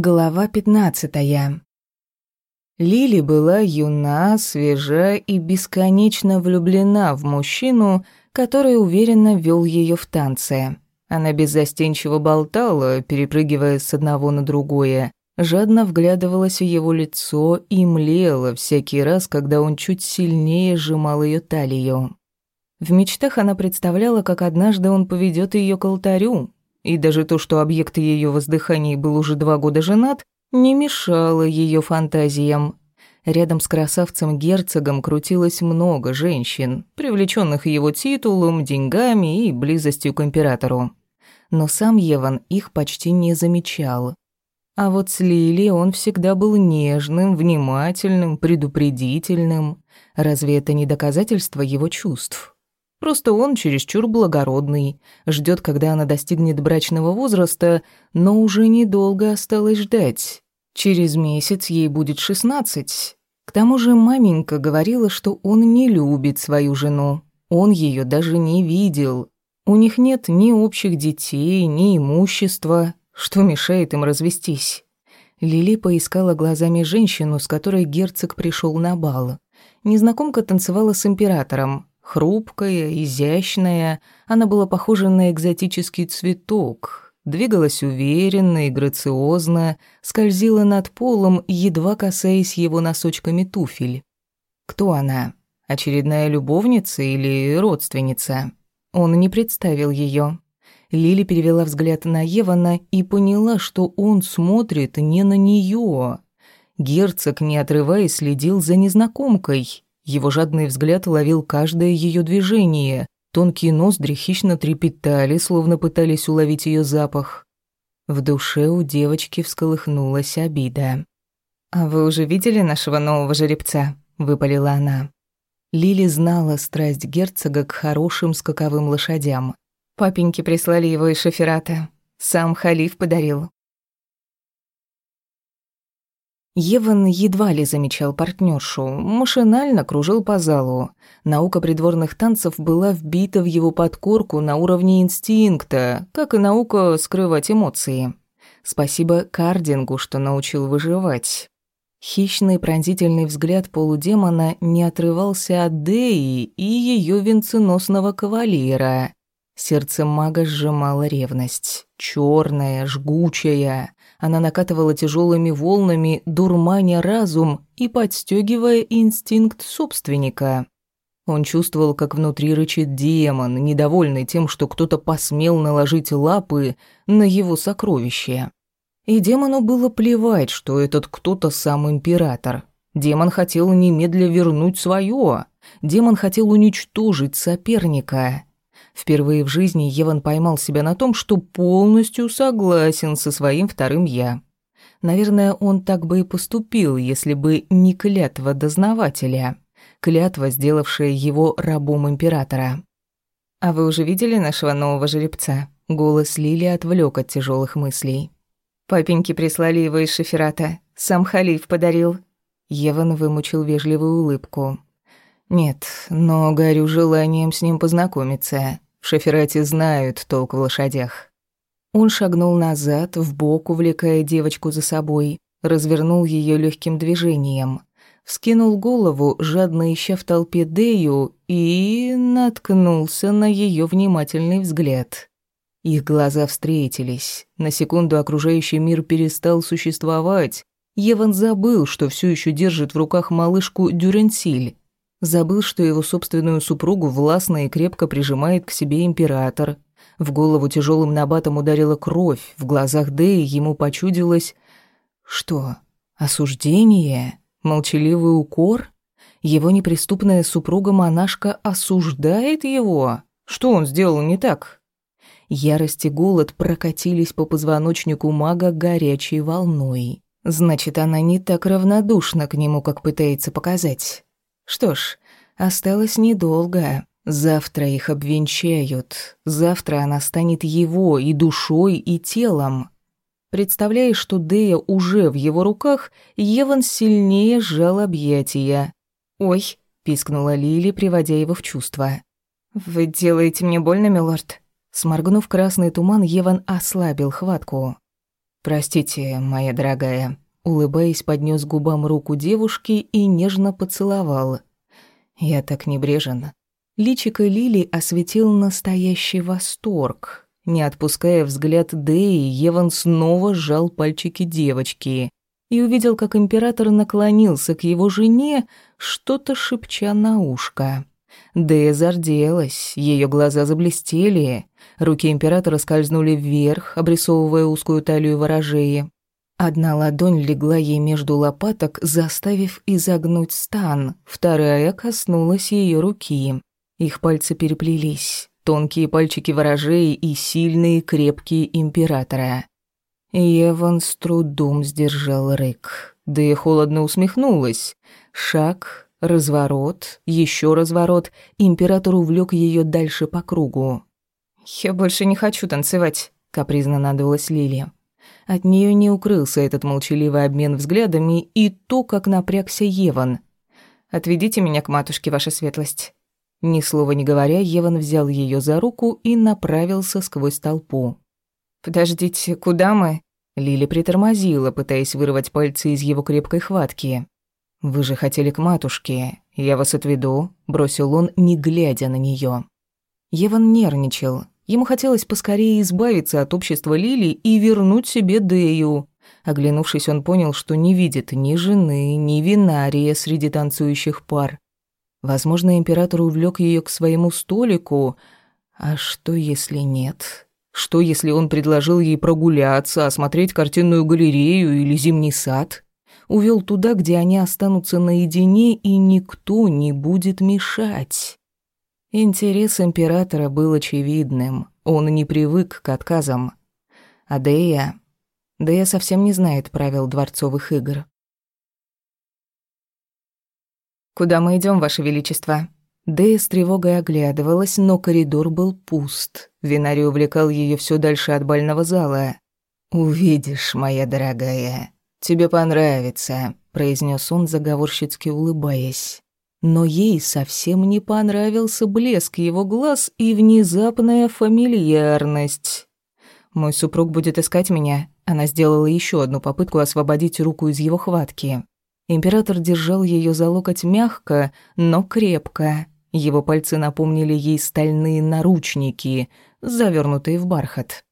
Глава пятнадцатая. Лили была юна, свежа и бесконечно влюблена в мужчину, который уверенно вел ее в танце. Она беззастенчиво болтала, перепрыгивая с одного на другое, жадно вглядывалась в его лицо и млела всякий раз, когда он чуть сильнее сжимал ее талию. В мечтах она представляла, как однажды он поведет ее к алтарю, и даже то, что объект ее воздыханий был уже два года женат, не мешало ее фантазиям. Рядом с красавцем-герцогом крутилось много женщин, привлеченных его титулом, деньгами и близостью к императору. Но сам Еван их почти не замечал. А вот с Лили он всегда был нежным, внимательным, предупредительным. Разве это не доказательство его чувств? Просто он чересчур благородный, ждет, когда она достигнет брачного возраста, но уже недолго осталось ждать. Через месяц ей будет шестнадцать. К тому же маменька говорила, что он не любит свою жену. Он ее даже не видел. У них нет ни общих детей, ни имущества, что мешает им развестись. Лили поискала глазами женщину, с которой герцог пришел на бал. Незнакомка танцевала с императором, Хрупкая, изящная, она была похожа на экзотический цветок. Двигалась уверенно и грациозно, скользила над полом, едва касаясь его носочками туфель. Кто она? Очередная любовница или родственница? Он не представил ее. Лили перевела взгляд на Евана и поняла, что он смотрит не на нее. Герцог, не отрываясь, следил за незнакомкой. Его жадный взгляд ловил каждое ее движение. Тонкие ноздри хищно трепетали, словно пытались уловить ее запах. В душе у девочки всколыхнулась обида. «А вы уже видели нашего нового жеребца?» — выпалила она. Лили знала страсть герцога к хорошим скаковым лошадям. Папеньки прислали его из шоферата. Сам халиф подарил. Еван едва ли замечал партнершу, машинально кружил по залу. Наука придворных танцев была вбита в его подкорку на уровне инстинкта, как и наука скрывать эмоции. Спасибо кардингу, что научил выживать. Хищный пронзительный взгляд полудемона не отрывался от Деи и ее венценосного кавалера. Сердце мага сжимала ревность. черная, жгучая. Она накатывала тяжелыми волнами, дурманя разум и подстегивая инстинкт собственника. Он чувствовал, как внутри рычит демон, недовольный тем, что кто-то посмел наложить лапы на его сокровище. И демону было плевать, что этот кто-то сам император. Демон хотел немедля вернуть свое. Демон хотел уничтожить соперника. Впервые в жизни Еван поймал себя на том, что полностью согласен со своим вторым «я». Наверное, он так бы и поступил, если бы не клятва дознавателя. Клятва, сделавшая его рабом императора. «А вы уже видели нашего нового жеребца?» Голос Лили отвлек от тяжелых мыслей. «Папеньки прислали его из шоферата. Сам халиф подарил». Еван вымучил вежливую улыбку. «Нет, но горю желанием с ним познакомиться. В шоферате знают толк в лошадях. Он шагнул назад, в бок, увлекая девочку за собой, развернул ее легким движением, вскинул голову, жадно ища в толпе Дею, и наткнулся на ее внимательный взгляд. Их глаза встретились. На секунду окружающий мир перестал существовать. Еван забыл, что все еще держит в руках малышку Дюренсиль. Забыл, что его собственную супругу властно и крепко прижимает к себе император. В голову тяжелым набатом ударила кровь, в глазах Дэи ему почудилось... Что? Осуждение? Молчаливый укор? Его неприступная супруга-монашка осуждает его? Что он сделал не так? Ярость и голод прокатились по позвоночнику мага горячей волной. Значит, она не так равнодушна к нему, как пытается показать. Что ж, осталось недолго. Завтра их обвенчают. Завтра она станет его и душой, и телом. Представляя, что Дея уже в его руках, Еван сильнее сжал объятия. «Ой», — пискнула Лили, приводя его в чувство. «Вы делаете мне больно, милорд?» Сморгнув красный туман, Еван ослабил хватку. «Простите, моя дорогая», улыбаясь, поднес губам руку девушки и нежно поцеловал. «Я так небрежен». Личико Лили осветил настоящий восторг. Не отпуская взгляд Дэи, Еван снова сжал пальчики девочки и увидел, как император наклонился к его жене, что-то шепча на ушко. Дэя зарделась, ее глаза заблестели, руки императора скользнули вверх, обрисовывая узкую талию ворожеи. Одна ладонь легла ей между лопаток, заставив изогнуть стан, вторая коснулась ее руки. Их пальцы переплелись, тонкие пальчики ворожеи и сильные крепкие императора. Еван с трудом сдержал рык, да и холодно усмехнулась. Шаг, разворот, еще разворот, император увлек ее дальше по кругу. «Я больше не хочу танцевать», — капризно надулась Лилия. От нее не укрылся этот молчаливый обмен взглядами и то, как напрягся Еван. «Отведите меня к матушке, ваша светлость». Ни слова не говоря, Еван взял ее за руку и направился сквозь толпу. «Подождите, куда мы?» Лили притормозила, пытаясь вырвать пальцы из его крепкой хватки. «Вы же хотели к матушке. Я вас отведу», — бросил он, не глядя на нее. Еван нервничал. Ему хотелось поскорее избавиться от общества Лили и вернуть себе Дею. Оглянувшись, он понял, что не видит ни жены, ни винария среди танцующих пар. Возможно, император увлек ее к своему столику. А что, если нет? Что, если он предложил ей прогуляться, осмотреть картинную галерею или зимний сад? Увел туда, где они останутся наедине, и никто не будет мешать. Интерес императора был очевидным. Он не привык к отказам. А Дея... Совсем не знает правил дворцовых игр. «Куда мы идем, Ваше Величество?» Дея с тревогой оглядывалась, но коридор был пуст. Винари увлекал ее все дальше от бального зала. «Увидишь, моя дорогая, тебе понравится», — произнес он, заговорщицки улыбаясь но ей совсем не понравился блеск его глаз и внезапная фамильярность. «Мой супруг будет искать меня». Она сделала еще одну попытку освободить руку из его хватки. Император держал ее за локоть мягко, но крепко. Его пальцы напомнили ей стальные наручники, завернутые в бархат.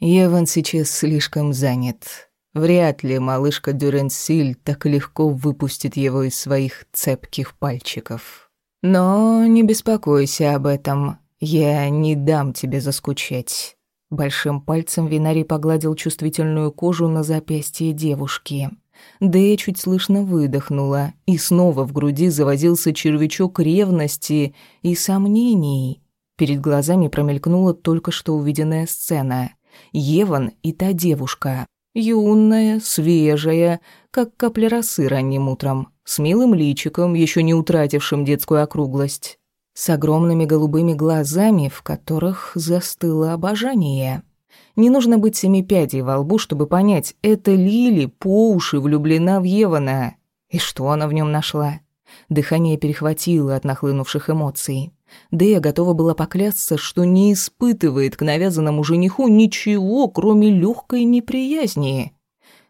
«Еван сейчас слишком занят. Вряд ли малышка Дюренсиль так легко выпустит его из своих цепких пальчиков. Но не беспокойся об этом, я не дам тебе заскучать. Большим пальцем Винари погладил чувствительную кожу на запястье девушки. Дэя чуть слышно выдохнула, и снова в груди завозился червячок ревности и сомнений. Перед глазами промелькнула только что увиденная сцена. Еван и та девушка. Юная, свежая, как капля росы ранним утром, с милым личиком, еще не утратившим детскую округлость, с огромными голубыми глазами, в которых застыло обожание. Не нужно быть семипядей во лбу, чтобы понять, это Лили по уши влюблена в Евана. И что она в нем нашла? Дыхание перехватило от нахлынувших эмоций. Дэя готова была поклясться, что не испытывает к навязанному жениху ничего, кроме легкой неприязни.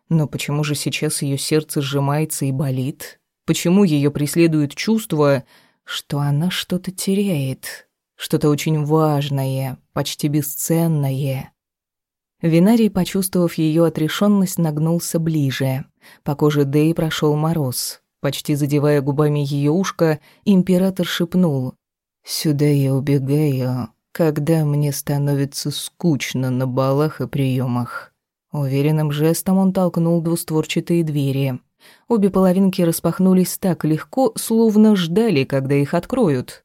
Но почему же сейчас ее сердце сжимается и болит? Почему ее преследует чувство, что она что-то теряет? Что-то очень важное, почти бесценное. Винарий, почувствовав ее отрешенность, нагнулся ближе. По коже Дэй прошел мороз. Почти задевая губами ее ушко, император шепнул Сюда я убегаю, когда мне становится скучно на балах и приемах. Уверенным жестом он толкнул двустворчатые двери. Обе половинки распахнулись так легко, словно ждали, когда их откроют.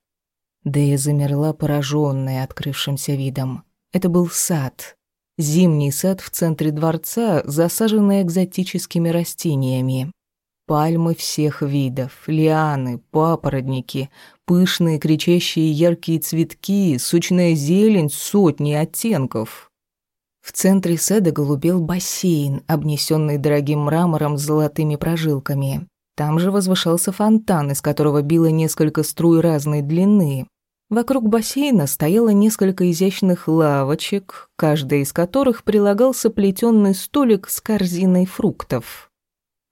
Да я замерла, пораженная открывшимся видом. Это был сад. Зимний сад в центре дворца, засаженный экзотическими растениями. Пальмы всех видов, лианы, папоротники, пышные кричащие яркие цветки, сочная зелень сотни оттенков. В центре сада голубел бассейн, обнесенный дорогим мрамором с золотыми прожилками. Там же возвышался фонтан, из которого било несколько струй разной длины. Вокруг бассейна стояло несколько изящных лавочек, каждая из которых прилагался плетённый столик с корзиной фруктов.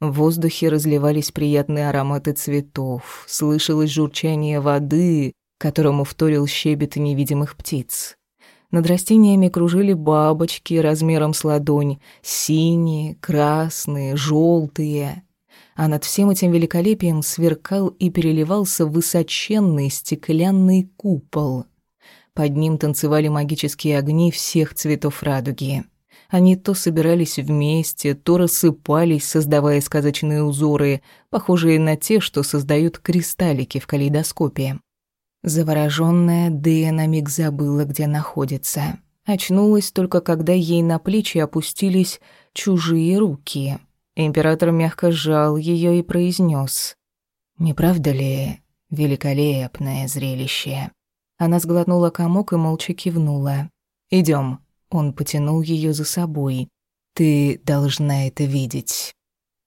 В воздухе разливались приятные ароматы цветов, слышалось журчание воды, которому вторил щебет невидимых птиц. Над растениями кружили бабочки размером с ладонь, синие, красные, желтые а над всем этим великолепием сверкал и переливался высоченный стеклянный купол. Под ним танцевали магические огни всех цветов радуги. Они то собирались вместе, то рассыпались, создавая сказочные узоры, похожие на те, что создают кристаллики в калейдоскопе. Заворожённая Дэя на миг забыла, где находится. Очнулась только когда ей на плечи опустились чужие руки — Император мягко сжал ее и произнес: «Не правда ли великолепное зрелище?» Она сглотнула комок и молча кивнула. Идем. Он потянул ее за собой. «Ты должна это видеть».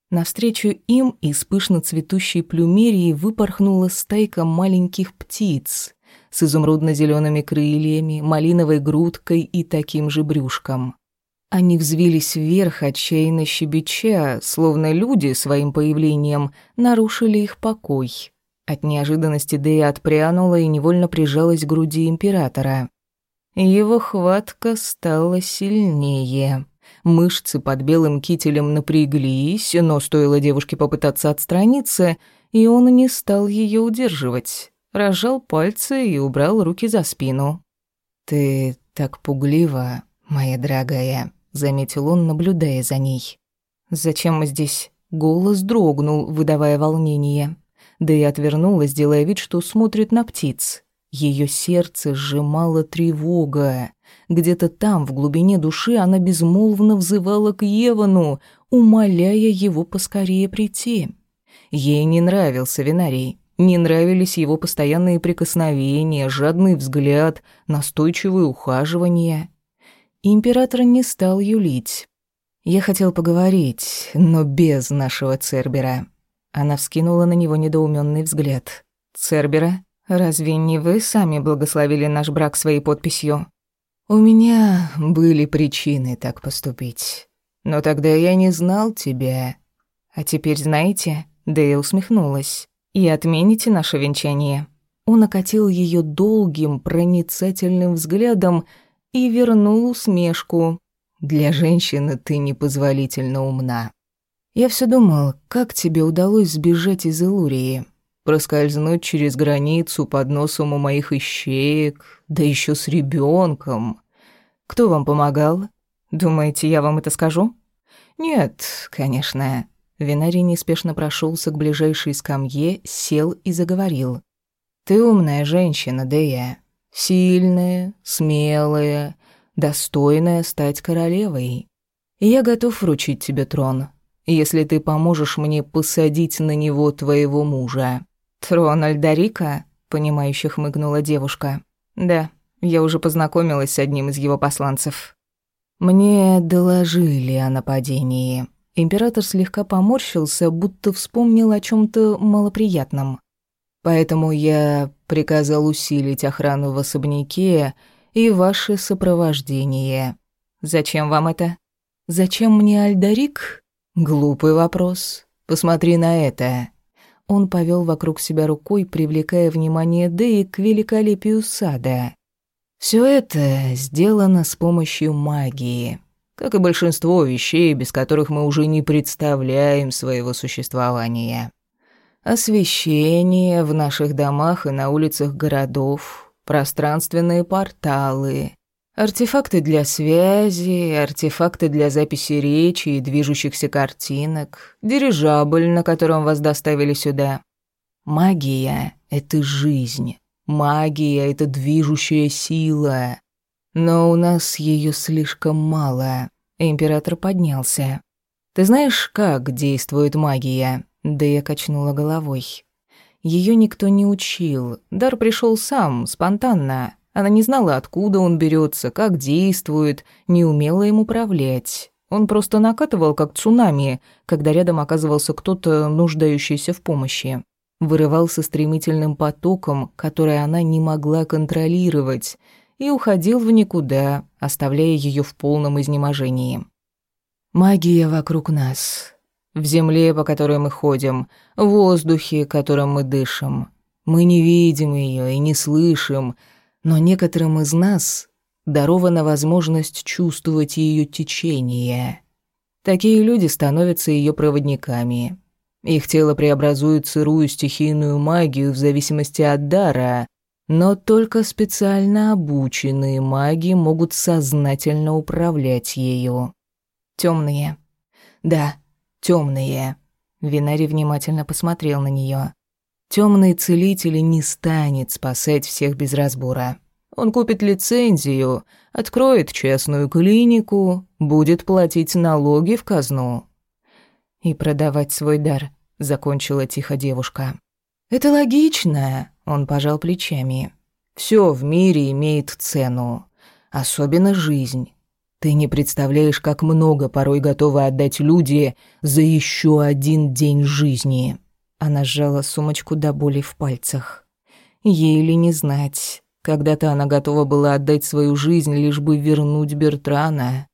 Навстречу им из пышно цветущей плюмерии выпорхнула стайка маленьких птиц с изумрудно зелеными крыльями, малиновой грудкой и таким же брюшком. Они взвились вверх, отчаянно щебеча, словно люди своим появлением нарушили их покой. От неожиданности Дэя отпрянула и невольно прижалась к груди императора. Его хватка стала сильнее. Мышцы под белым кителем напряглись, но стоило девушке попытаться отстраниться, и он не стал ее удерживать. Разжал пальцы и убрал руки за спину. «Ты так пуглива, моя дорогая», заметил он, наблюдая за ней. «Зачем мы здесь?» Голос дрогнул, выдавая волнение. Да и отвернулась, делая вид, что смотрит на птиц. Ее сердце сжимала тревога. Где-то там, в глубине души, она безмолвно взывала к Евану, умоляя его поскорее прийти. Ей не нравился Винарий. Не нравились его постоянные прикосновения, жадный взгляд, настойчивые ухаживания. Император не стал юлить. Я хотел поговорить, но без нашего Цербера. Она вскинула на него недоуменный взгляд. Цербера? Разве не вы сами благословили наш брак своей подписью? У меня были причины так поступить. Но тогда я не знал тебя. А теперь знаете? Дэя усмехнулась. И отмените наше венчание. Он окатил ее долгим, проницательным взглядом, и вернул усмешку. «Для женщины ты непозволительно умна. Я все думал, как тебе удалось сбежать из Илурии, проскользнуть через границу под носом у моих ищеек, да еще с ребенком. Кто вам помогал? Думаете, я вам это скажу? Нет, конечно. Винарий неспешно прошелся к ближайшей скамье, сел и заговорил. Ты умная женщина, да я. Сильная, смелая, достойная стать королевой. Я готов вручить тебе трон, если ты поможешь мне посадить на него твоего мужа». «Трон Альдарика?» — понимающе хмыгнула девушка. «Да, я уже познакомилась с одним из его посланцев». «Мне доложили о нападении». Император слегка поморщился, будто вспомнил о чем то малоприятном. Поэтому я приказал усилить охрану в особняке и ваше сопровождение. Зачем вам это? Зачем мне Альдарик? Глупый вопрос. Посмотри на это. Он повел вокруг себя рукой, привлекая внимание Дэи к великолепию сада. Все это сделано с помощью магии, как и большинство вещей, без которых мы уже не представляем своего существования освещение в наших домах и на улицах городов, пространственные порталы, артефакты для связи, артефакты для записи речи и движущихся картинок, дирижабль, на котором вас доставили сюда. Магия — это жизнь, магия — это движущая сила. Но у нас ее слишком мало. Император поднялся. Ты знаешь, как действует магия? Да я качнула головой. Ее никто не учил. Дар пришел сам, спонтанно. Она не знала, откуда он берется, как действует, не умела им управлять. Он просто накатывал, как цунами, когда рядом оказывался кто-то, нуждающийся в помощи. вырывался стремительным потоком, который она не могла контролировать, и уходил в никуда, оставляя ее в полном изнеможении. Магия вокруг нас, в земле, по которой мы ходим, в воздухе, которым мы дышим. Мы не видим ее и не слышим, но некоторым из нас дарована возможность чувствовать ее течение. Такие люди становятся ее проводниками. Их тело преобразует сырую стихийную магию в зависимости от дара, но только специально обученные маги могут сознательно управлять ею. Темные. Да, темные. Винари внимательно посмотрел на нее. Темный целитель не станет спасать всех без разбора. Он купит лицензию, откроет частную клинику, будет платить налоги в казну. И продавать свой дар, закончила тихо девушка. Это логично, он пожал плечами. Все в мире имеет цену, особенно жизнь. Ты не представляешь, как много порой готовы отдать люди за еще один день жизни. Она сжала сумочку до боли в пальцах. Ей ли не знать, когда-то она готова была отдать свою жизнь, лишь бы вернуть Бертрана.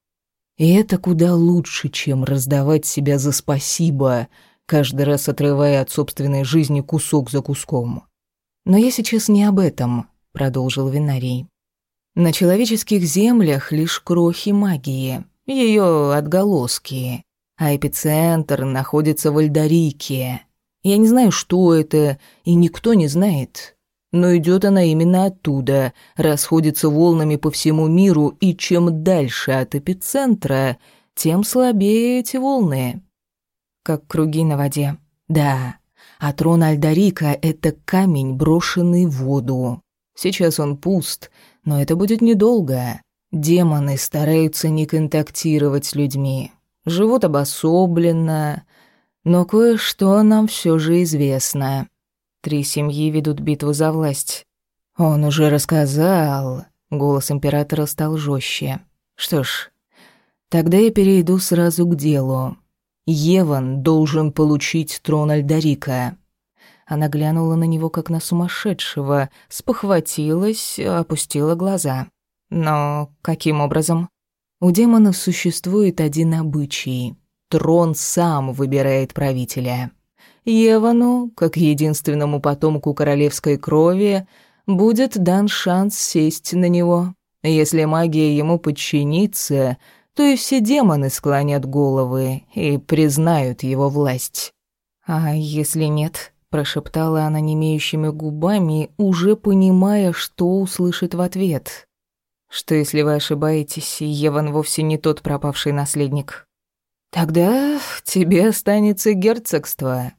И это куда лучше, чем раздавать себя за спасибо, каждый раз отрывая от собственной жизни кусок за куском. Но я сейчас не об этом, продолжил Винарий. На человеческих землях лишь крохи магии, ее отголоски, а эпицентр находится в Альдарике. Я не знаю, что это, и никто не знает. Но идет она именно оттуда, расходится волнами по всему миру, и чем дальше от эпицентра, тем слабее эти волны. Как круги на воде. Да, а трон Альдарика — это камень, брошенный в воду. Сейчас он пуст, но это будет недолго. Демоны стараются не контактировать с людьми. Живут обособленно, но кое-что нам все же известно. Три семьи ведут битву за власть. Он уже рассказал. Голос императора стал жестче. Что ж, тогда я перейду сразу к делу. Еван должен получить трон Альдарика. Она глянула на него как на сумасшедшего, спохватилась, опустила глаза. Но каким образом? У демонов существует один обычай трон сам выбирает правителя. Евану, как единственному потомку королевской крови, будет дан шанс сесть на него. Если магия ему подчинится, то и все демоны склонят головы и признают его власть. «А если нет?» – прошептала она немеющими губами, уже понимая, что услышит в ответ. «Что если вы ошибаетесь, и Еван вовсе не тот пропавший наследник?» Тогда тебе останется герцогство.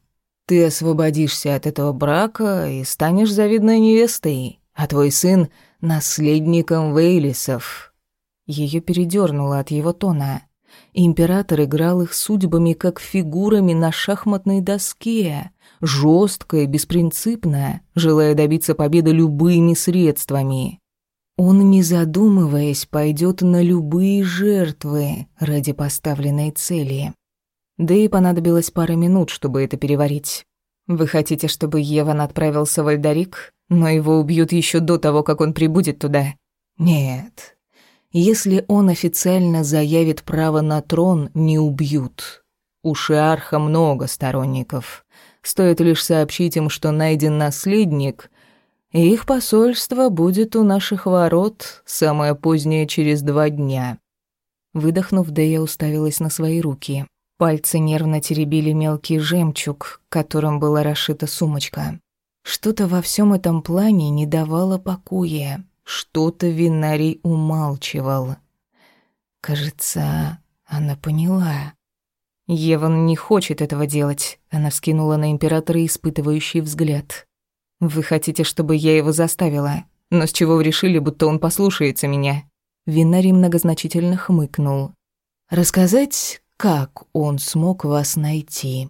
Ты освободишься от этого брака и станешь завидной невестой, а твой сын — наследником Вейлисов». Ее передернуло от его тона. Император играл их судьбами как фигурами на шахматной доске, жестко и беспринципно, желая добиться победы любыми средствами. Он, не задумываясь, пойдет на любые жертвы ради поставленной цели. Да и понадобилось пара минут, чтобы это переварить. Вы хотите, чтобы Еван отправился в Альдарик, но его убьют еще до того, как он прибудет туда? Нет. Если он официально заявит право на трон, не убьют. У Шиарха много сторонников. Стоит лишь сообщить им, что найден наследник, их посольство будет у наших ворот самое позднее через два дня». Выдохнув, Дэя уставилась на свои руки. Пальцы нервно теребили мелкий жемчуг, которым была расшита сумочка. Что-то во всем этом плане не давало покоя. Что-то Винарий умалчивал. Кажется, она поняла. Еван не хочет этого делать. Она вскинула на императора испытывающий взгляд. «Вы хотите, чтобы я его заставила? Но с чего вы решили, будто он послушается меня?» Винарий многозначительно хмыкнул. «Рассказать, как он смог вас найти?»